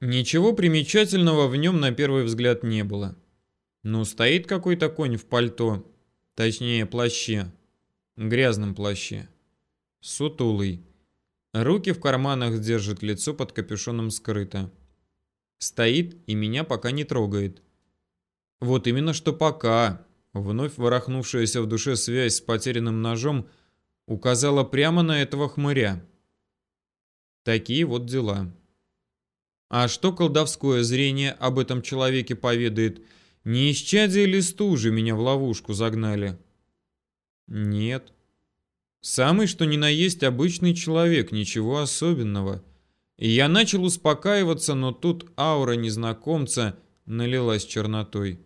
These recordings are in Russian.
Ничего примечательного в нем на первый взгляд не было. Ну, стоит какой-то конь в пальто, точнее плаще, грязном плаще, сутулый. Руки в карманах держит, лицо под капюшоном скрыто. Стоит и меня пока не трогает. Вот именно что пока. Вновь ворохнувшаяся в душе связь с потерянным ножом указала прямо на этого хмыря. Такие вот дела. А что колдовское зрение об этом человеке поведает? Не исчадие ли стужи меня в ловушку загнали? Нет. Самый что ни на есть обычный человек, ничего особенного. И я начал успокаиваться, но тут аура незнакомца налилась чернотой.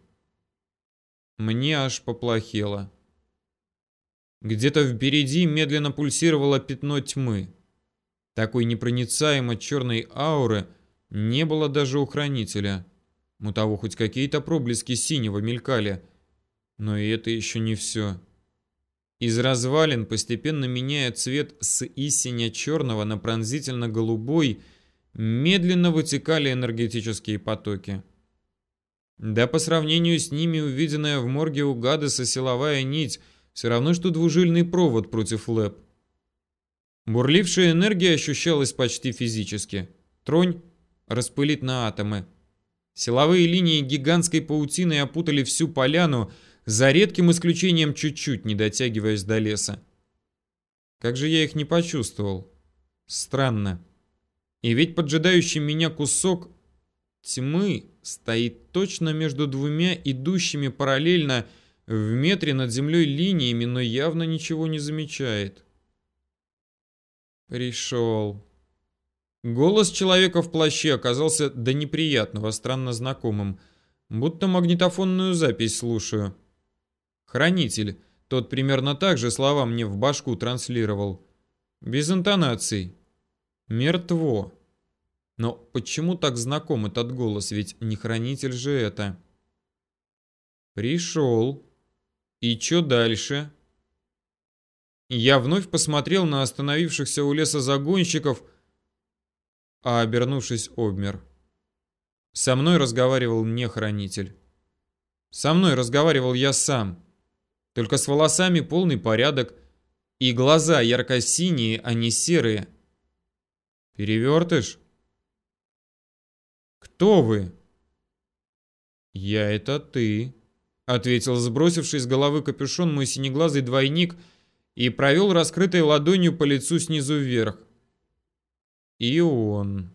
Мне аж поплохело. Где-то впереди медленно пульсировало пятно тьмы. Такой непроницаемо черной ауры не было даже у хранителя. У того хоть какие-то проблески синего мелькали. Но и это еще не все. Из развалин, постепенно меняя цвет с истиня черного на пронзительно-голубой, медленно вытекали энергетические потоки. Да по сравнению с ними увиденная в морге у Гадеса силовая нить все равно, что двужильный провод против ЛЭП. Бурлившая энергия ощущалась почти физически. Тронь распылит на атомы. Силовые линии гигантской паутины опутали всю поляну, за редким исключением чуть-чуть, не дотягиваясь до леса. Как же я их не почувствовал? Странно. И ведь поджидающий меня кусок тьмы стоит точно между двумя идущими параллельно в метре над землей линиями, но явно ничего не замечает. Пришел. Голос человека в плаще оказался до неприятного странно знакомым, будто магнитофонную запись слушаю. Хранитель, тот примерно так же слова мне в башку транслировал. Без интонаций. Мертво. Но почему так знаком этот голос, ведь не хранитель же это? Пришел. И что дальше? Я вновь посмотрел на остановившихся у леса загонщиков, а обернувшись обмер. Со мной разговаривал не хранитель. Со мной разговаривал я сам. Только с волосами полный порядок, и глаза ярко-синие, а не серые. Перевертыш? «Кто вы?» «Я это ты», — ответил сбросивший с головы капюшон мой синеглазый двойник и провел раскрытой ладонью по лицу снизу вверх. «И он...»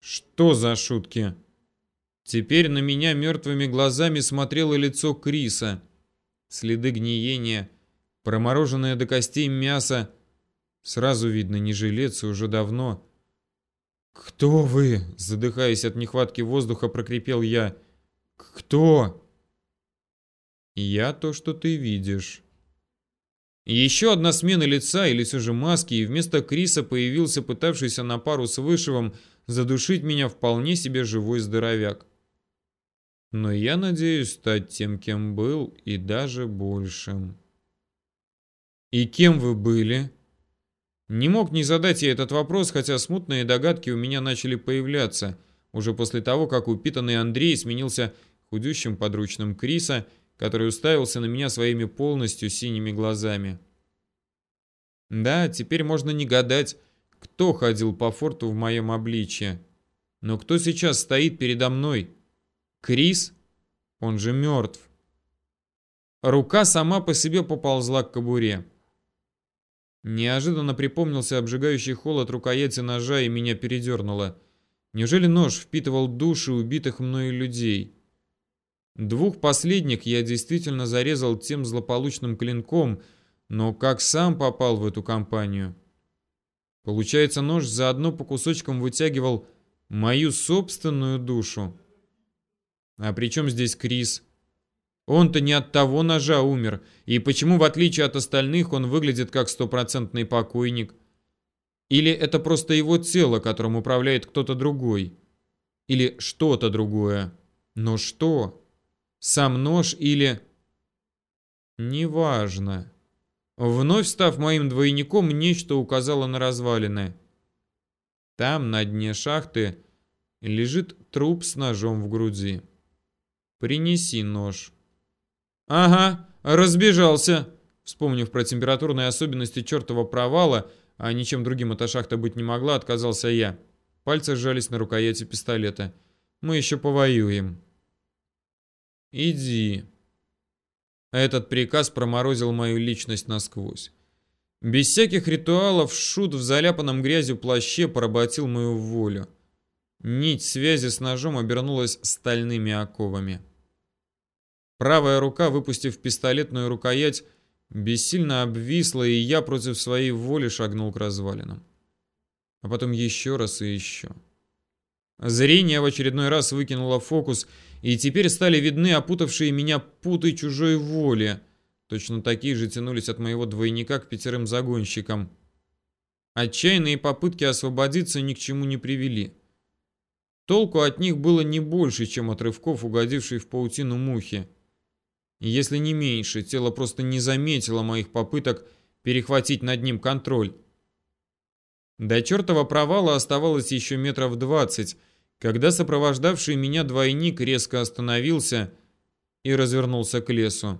«Что за шутки?» Теперь на меня мертвыми глазами смотрело лицо Криса. Следы гниения, промороженное до костей мясо. Сразу видно, не жилец уже давно. «Кто вы?» — задыхаясь от нехватки воздуха, прокрепел я. «Кто?» «Я то, что ты видишь». Еще одна смена лица или все же маски, и вместо Криса появился пытавшийся на пару с Вышивом задушить меня вполне себе живой здоровяк. Но я надеюсь стать тем, кем был, и даже большим. «И кем вы были?» Не мог не задать ей этот вопрос, хотя смутные догадки у меня начали появляться, уже после того, как упитанный Андрей сменился худющим подручным Криса, который уставился на меня своими полностью синими глазами. Да, теперь можно не гадать, кто ходил по форту в моем обличье. Но кто сейчас стоит передо мной? Крис? Он же мертв. Рука сама по себе поползла к кобуре. Неожиданно припомнился обжигающий холод рукояти ножа и меня передернуло. Неужели нож впитывал души убитых мною людей? Двух последних я действительно зарезал тем злополучным клинком, но как сам попал в эту компанию? Получается, нож заодно по кусочкам вытягивал мою собственную душу. А при чем здесь Крис? Он-то не от того ножа умер. И почему, в отличие от остальных, он выглядит как стопроцентный покойник? Или это просто его тело, которым управляет кто-то другой? Или что-то другое? Но что? Сам нож или... Неважно. Вновь став моим двойником, нечто указало на развалины. Там, на дне шахты, Лежит труп с ножом в груди. Принеси нож. Ага, разбежался. Вспомнив про температурные особенности чертова провала, а ничем другим эта шахта быть не могла, отказался я. Пальцы сжались на рукояти пистолета. Мы еще повоюем. Иди. Этот приказ проморозил мою личность насквозь. Без всяких ритуалов шут в заляпанном грязью плаще поработил мою волю. Нить связи с ножом обернулась стальными оковами. Правая рука, выпустив пистолетную рукоять, бессильно обвисла, и я против своей воли шагнул к развалинам. А потом еще раз и еще. Зрение в очередной раз выкинуло фокус, и теперь стали видны опутавшие меня путы чужой воли. Точно такие же тянулись от моего двойника к пятерым загонщикам. Отчаянные попытки освободиться ни к чему не привели. Толку от них было не больше, чем от рывков, угодившей в паутину мухи. Если не меньше, тело просто не заметило моих попыток перехватить над ним контроль. До чертова провала оставалось еще метров двадцать, когда сопровождавший меня двойник резко остановился и развернулся к лесу.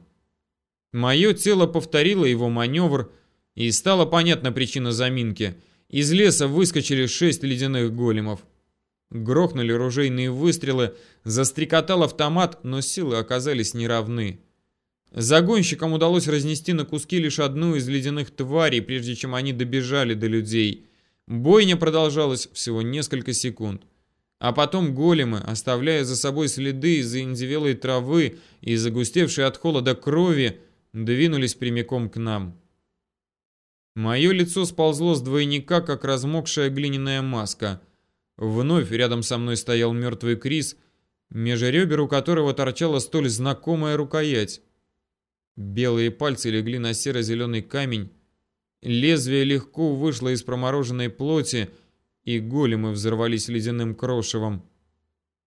Мое тело повторило его маневр, и стала понятна причина заминки. Из леса выскочили шесть ледяных големов. Грохнули ружейные выстрелы, застрекотал автомат, но силы оказались неравны. Загонщикам удалось разнести на куски лишь одну из ледяных тварей, прежде чем они добежали до людей. Бойня продолжалась всего несколько секунд. А потом големы, оставляя за собой следы из заиндевелой травы и загустевшей от холода крови, двинулись прямиком к нам. Мое лицо сползло с двойника, как размокшая глиняная маска. Вновь рядом со мной стоял мертвый Крис, межребер у которого торчала столь знакомая рукоять. Белые пальцы легли на серо-зеленый камень. Лезвие легко вышло из промороженной плоти, и големы взорвались ледяным крошевом.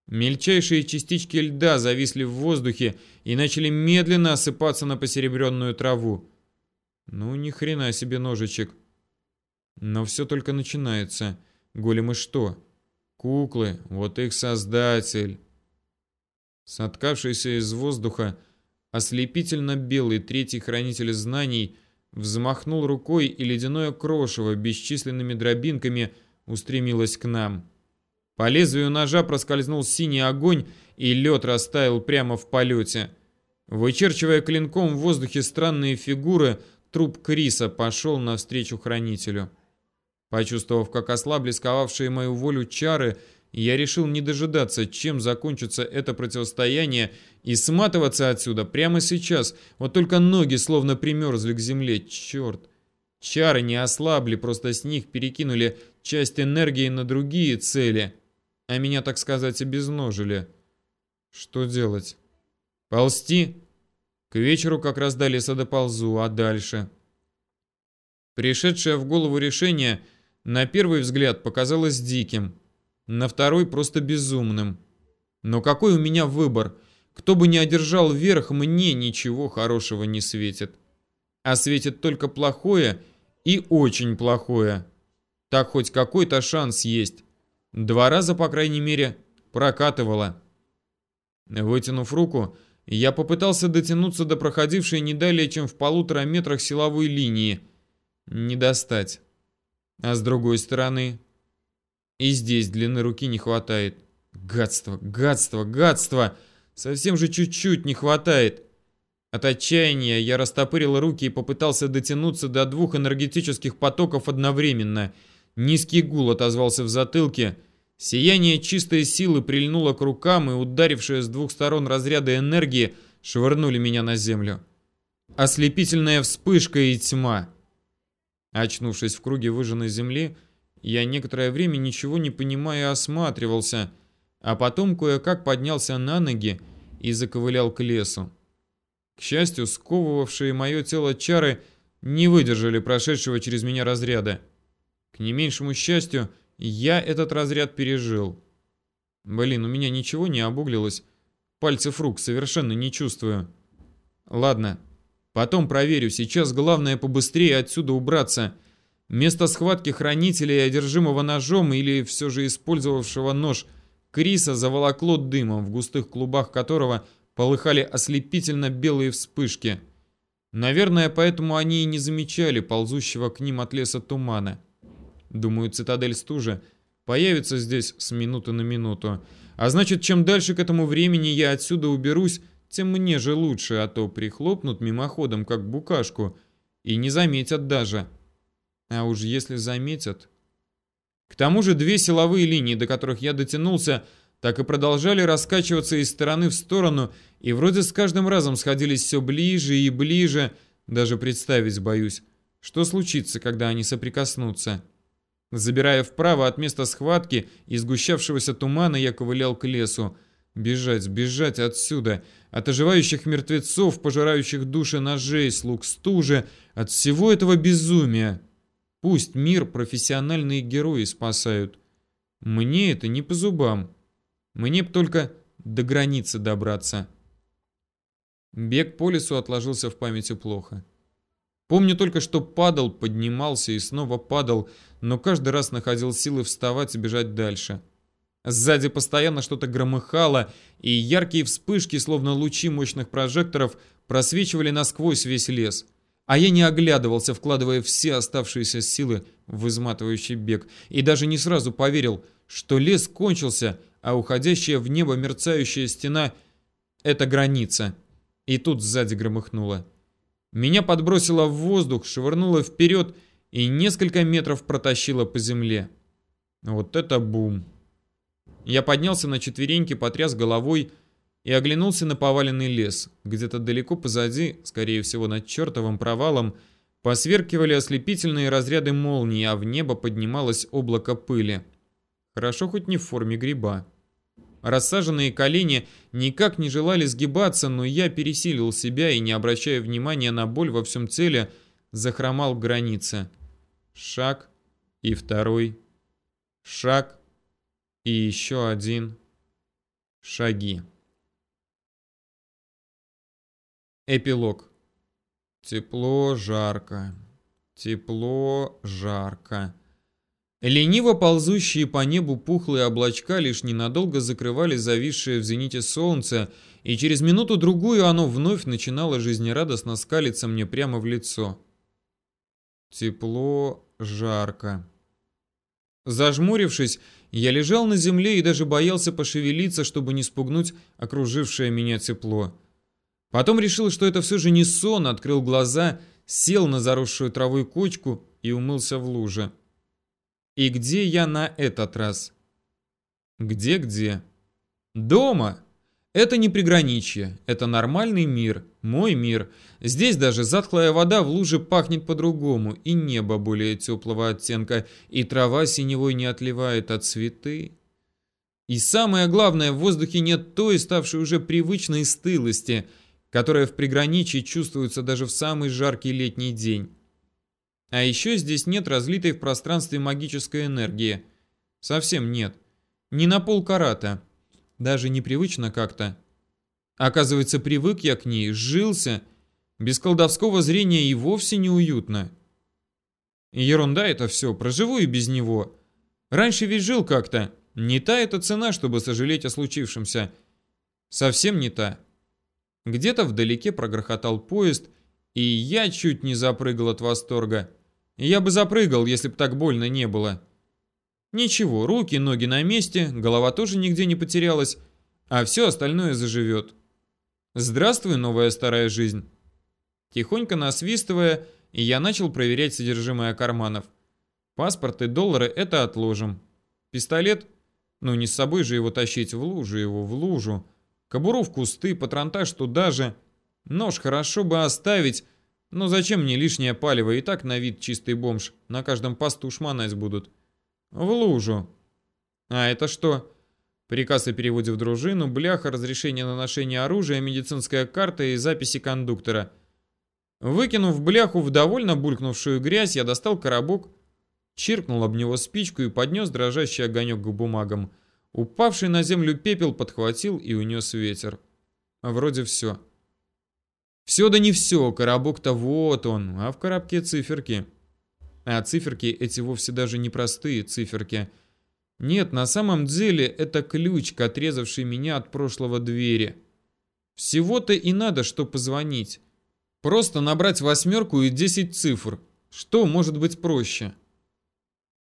Мельчайшие частички льда зависли в воздухе и начали медленно осыпаться на посеребренную траву. Ну, ни хрена себе ножичек. Но все только начинается. Големы что? Куклы, вот их создатель. Соткавшийся из воздуха, Ослепительно белый третий хранитель знаний взмахнул рукой, и ледяное крошево бесчисленными дробинками устремилось к нам. По лезвию ножа проскользнул синий огонь, и лед растаял прямо в полете. Вычерчивая клинком в воздухе странные фигуры, труп Криса пошел навстречу хранителю. Почувствовав, как ослабли сковавшие мою волю чары, я решил не дожидаться, чем закончится это противостояние, и сматываться отсюда прямо сейчас. Вот только ноги словно примерзли к земле. Черт. Чары не ослабли, просто с них перекинули часть энергии на другие цели. А меня, так сказать, обезножили. Что делать? Ползти? К вечеру как раз до леса доползу, а дальше? Пришедшее в голову решение на первый взгляд показалось диким на второй просто безумным. Но какой у меня выбор? Кто бы ни одержал верх, мне ничего хорошего не светит. А светит только плохое и очень плохое. Так хоть какой-то шанс есть. Два раза, по крайней мере, прокатывало. Вытянув руку, я попытался дотянуться до проходившей не далее, чем в полутора метрах силовой линии. Не достать. А с другой стороны, и здесь длины руки не хватает. Гадство, гадство, гадство! Совсем же чуть-чуть не хватает. От отчаяния я растопырил руки и попытался дотянуться до двух энергетических потоков одновременно. Низкий гул отозвался в затылке. Сияние чистой силы прильнуло к рукам, и ударившие с двух сторон разряды энергии швырнули меня на землю. Ослепительная вспышка и тьма. Очнувшись в круге выжженной земли, я некоторое время ничего не понимая осматривался, а потом кое-как поднялся на ноги и заковылял к лесу. К счастью, сковывавшие мое тело чары не выдержали прошедшего через меня разряда. К не меньшему счастью, я этот разряд пережил. Блин, у меня ничего не обуглилось. Пальцев рук совершенно не чувствую. Ладно, потом проверю. Сейчас главное побыстрее отсюда убраться. Место схватки хранителя и одержимого ножом или все же использовавшего нож Криса заволокло дымом, в густых клубах которого полыхали ослепительно белые вспышки. Наверное, поэтому они и не замечали ползущего к ним от леса тумана. Думаю, цитадель стужи появится здесь с минуты на минуту. А значит, чем дальше к этому времени я отсюда уберусь, тем мне же лучше, а то прихлопнут мимоходом, как букашку, и не заметят даже. А уж если заметят... К тому же две силовые линии, до которых я дотянулся, так и продолжали раскачиваться из стороны в сторону, и вроде с каждым разом сходились все ближе и ближе, даже представить боюсь, что случится, когда они соприкоснутся. Забирая вправо от места схватки и сгущавшегося тумана, я ковылял к лесу. Бежать, бежать отсюда, от оживающих мертвецов, пожирающих души ножей, слуг стужи, от всего этого безумия. Пусть мир профессиональные герои спасают. Мне это не по зубам. Мне б только до границы добраться. Бег по лесу отложился в памяти плохо. Помню только, что падал, поднимался и снова падал, но каждый раз находил силы вставать и бежать дальше. Сзади постоянно что-то громыхало, и яркие вспышки, словно лучи мощных прожекторов, просвечивали насквозь весь лес. А я не оглядывался, вкладывая все оставшиеся силы в изматывающий бег, и даже не сразу поверил, что лес кончился, а уходящая в небо мерцающая стена — это граница. И тут сзади громыхнуло. Меня подбросило в воздух, швырнуло вперед и несколько метров протащило по земле. Вот это бум! Я поднялся на четвереньки, потряс головой и оглянулся на поваленный лес. Где-то далеко позади, скорее всего над чертовым провалом, посверкивали ослепительные разряды молнии, а в небо поднималось облако пыли. Хорошо хоть не в форме гриба. Рассаженные колени никак не желали сгибаться, но я пересилил себя и, не обращая внимания на боль во всем теле, захромал к границе. Шаг и второй. Шаг и еще один. Шаги. Эпилог. Тепло, жарко. Тепло, жарко. Лениво ползущие по небу пухлые облачка лишь ненадолго закрывали зависшее в зените солнце, и через минуту-другую оно вновь начинало жизнерадостно скалиться мне прямо в лицо. Тепло, жарко. Зажмурившись, я лежал на земле и даже боялся пошевелиться, чтобы не спугнуть окружившее меня тепло. Потом решил, что это все же не сон, открыл глаза, сел на заросшую травой кочку и умылся в луже. И где я на этот раз? Где-где? Дома! Это не приграничье, это нормальный мир, мой мир. Здесь даже затхлая вода в луже пахнет по-другому, и небо более теплого оттенка, и трава синевой не отливает от цветы. И самое главное, в воздухе нет той, ставшей уже привычной стылости, которая в приграничье чувствуется даже в самый жаркий летний день. А еще здесь нет разлитой в пространстве магической энергии. Совсем нет. Ни на пол карата. Даже непривычно как-то. Оказывается, привык я к ней, сжился. Без колдовского зрения и вовсе неуютно. Ерунда это все, проживу и без него. Раньше ведь жил как-то. Не та эта цена, чтобы сожалеть о случившемся. Совсем не та. Где-то вдалеке прогрохотал поезд, и я чуть не запрыгал от восторга. Я бы запрыгал, если бы так больно не было. Ничего, руки, ноги на месте, голова тоже нигде не потерялась, а все остальное заживет. Здравствуй, новая старая жизнь. Тихонько насвистывая, я начал проверять содержимое карманов. Паспорт и доллары – это отложим. Пистолет? Ну не с собой же его тащить, в лужу его, в лужу. Кобуру в кусты, патронтаж туда же. Нож хорошо бы оставить, но зачем мне лишнее палево, и так на вид чистый бомж. На каждом посту шмонать будут. В лужу. А это что? Приказ о переводе в дружину, бляха, разрешение на ношение оружия, медицинская карта и записи кондуктора. Выкинув бляху в довольно булькнувшую грязь, я достал коробок, чиркнул об него спичку и поднес дрожащий огонек к бумагам. Упавший на землю пепел подхватил и унес ветер. Вроде все. Все да не все, коробок-то вот он, а в коробке циферки. А циферки эти вовсе даже не простые циферки. Нет, на самом деле это ключ к отрезавшей меня от прошлого двери. Всего-то и надо, что позвонить. Просто набрать восьмерку и десять цифр. Что может быть проще?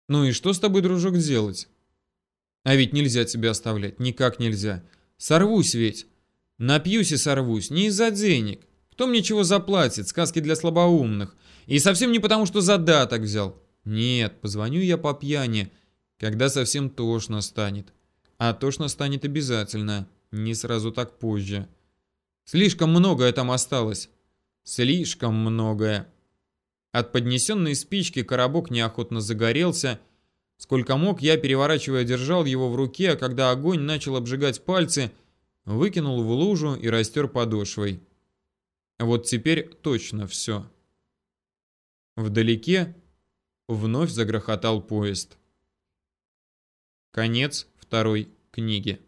Ну и что с тобой, дружок, делать? А ведь нельзя тебя оставлять, никак нельзя. Сорвусь ведь. Напьюсь и сорвусь, не из-за денег. Кто мне чего заплатит, сказки для слабоумных. И совсем не потому, что задаток взял. Нет, позвоню я по пьяни, когда совсем тошно станет. А тошно станет обязательно, не сразу так позже. Слишком многое там осталось. Слишком многое. От поднесенной спички коробок неохотно загорелся. Сколько мог, я, переворачивая, держал его в руке, а когда огонь начал обжигать пальцы, выкинул в лужу и растер подошвой. Вот теперь точно все. Вдалеке вновь загрохотал поезд. Конец второй книги.